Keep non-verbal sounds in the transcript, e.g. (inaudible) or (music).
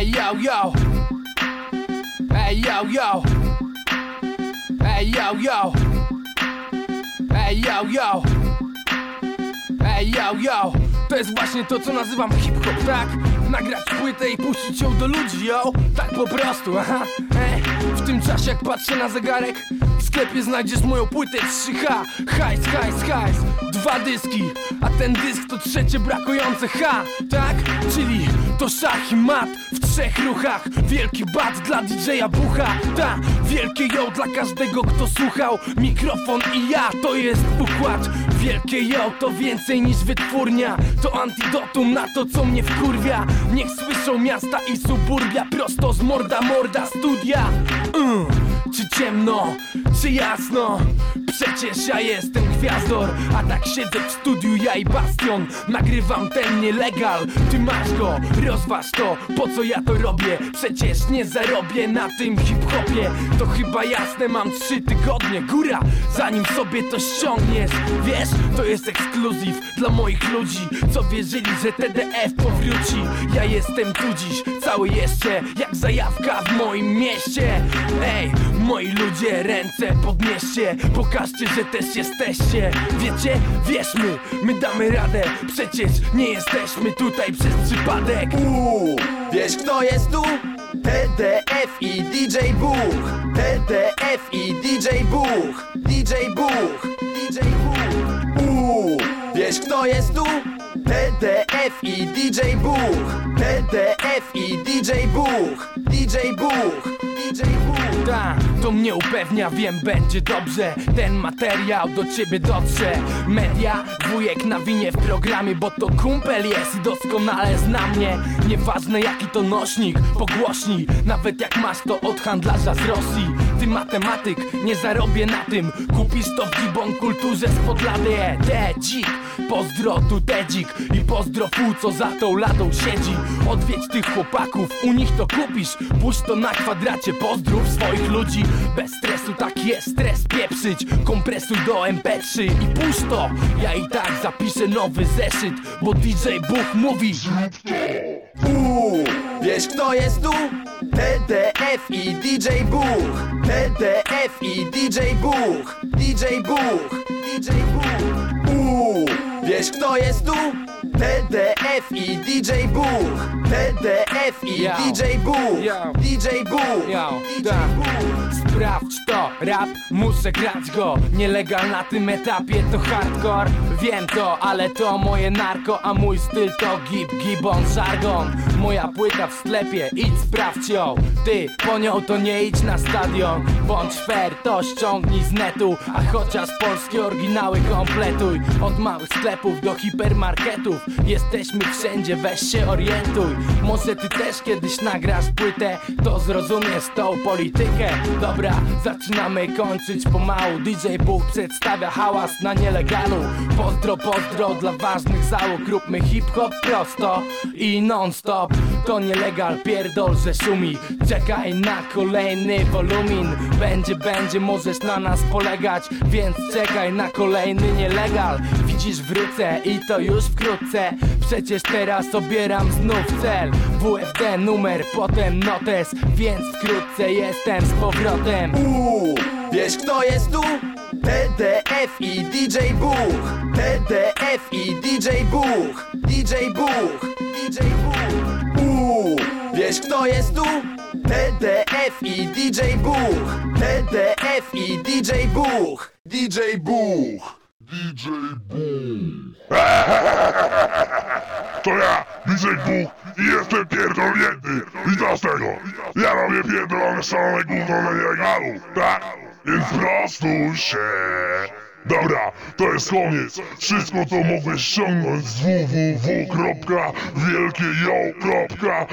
Ej, yo, yo. Ej, yo, yo. Ej, yo, yo. Ej, yo, yo. Ej, yo, yo. To jest właśnie to, co nazywam hip-hop, tak? Nagrać płytę i puścić ją do ludzi, yo. Tak po prostu, aha. Ej, w tym czasie jak patrzę na zegarek W sklepie znajdziesz moją płytę 3H Hajs, hajs, hajs Dwa dyski, a ten dysk to trzecie brakujące H Tak? Czyli to szach i mat w trzech ruchach. Wielki bat dla DJ-a Bucha Ta, wielkie yo dla każdego kto słuchał. Mikrofon i ja to jest układ. Wielkie yo to więcej niż wytwórnia. To antidotum na to co mnie wkurwia. Niech słyszą miasta i suburbia Prosto z morda morda studia. Mm. Czy ciemno, czy jasno? Przecież ja jestem gwiazdor A tak siedzę w studiu ja i Bastion. Nagrywam ten nielegal Ty masz go, rozważ to. Po co ja to robię? Przecież nie zarobię na tym hip-hopie. To chyba jasne, mam trzy tygodnie. Góra, zanim sobie to ściągniesz. Wiesz, to jest ekskluzyw dla moich ludzi Co wierzyli, że TDF powróci. Ja jestem tu dziś, cały jeszcze Jak zajawka w moim mieście. Ej, moi ludzie, ręce podnieście Pokażcie, że też jesteście. Wiecie, wierzmy, my damy radę. Przecież nie jesteśmy tutaj przez przypadek. Uuu, wiesz kto jest tu? TDF i DJ Buch TDF i DJ Buch DJ Buch DJ Buch Uuu, wiesz kto jest tu? TDF i DJ Buch TDF i DJ Buch DJ Buch DJ Buch Ta, to mnie upewnia, wiem, będzie dobrze. Ten materiał do ciebie dotrze. Media, wujek na winie w programie Bo to kumpel jest i doskonale zna mnie. Nieważne jaki to nośnik, pogłośnij Nawet jak masz to od handlarza z Rosji Ty matematyk, nie zarobię na tym. Kupisz to w Gibon kulturze z Podlady Tedzik, pozdro tu Tedzik I pozdro fu, co za tą ladą siedzi. Odwiedź tych chłopaków, u nich to kupisz. Puść to na kwadracie, pozdrów swoich ludzi. Bez stresu, tak jest, stres pieprzyć. Kompresuj do MP3 i puść to. Ja i tak zapiszę nowy zeszyt Bo DJ Buch mówi wiesz kto jest tu? TDF i DJ Buch. TDF i DJ Buch. DJ Buch. DJ Buch. Uuu, wiesz kto jest tu? TDF i DJ Buch. TDF i Yo. DJ Buch. Yo. DJ Buch. Yo, DJ. Buch Sprawdź to, rap, muszę grać go. Nielegal na tym etapie to hardcore. Wiem to, ale to moje narko A mój styl to gib, gibon, żargon. Moja płyta w sklepie, idź sprawdź ją. Ty, po nią to nie idź na stadion. Bądź fair, to ściągnij z netu A chociaż polskie oryginały kompletuj. Od małych sklepów do hipermarketów. Jesteśmy wszędzie, weź się orientuj. Może ty też kiedyś nagrasz płytę To zrozumiesz tą politykę. Dobra, zaczynamy kończyć pomału. DJ Bóg przedstawia hałas na nielegalu. Pozdro, pozdro dla ważnych załóg. Róbmy hip-hop prosto i non-stop. To nielegal, pierdol, że szumi. Czekaj na kolejny wolumin. Będzie, będzie, możesz na nas polegać. Więc czekaj na kolejny nielegal. Widzisz wrócę i to już wkrótce Przecież teraz obieram znów cel. WFD numer, potem notes Więc wkrótce jestem z powrotem. Uuu, wiesz kto jest tu? TDF i DJ Buch TDF i DJ Buch DJ Buch DJ Buch Uuu, wiesz kto jest tu? TDF i DJ Buch TDF i DJ Buch DJ Buch DJ Buch. (laughs) To ja, DJ Buch i jestem pierdolnięty. I dlaczego? Ja robię pierdolone szalone gówno na nielegalu, tak? Więc prostuj się. Dobra, to jest koniec. Wszystko to mogłeś ściągnąć z www.wielkiejo.com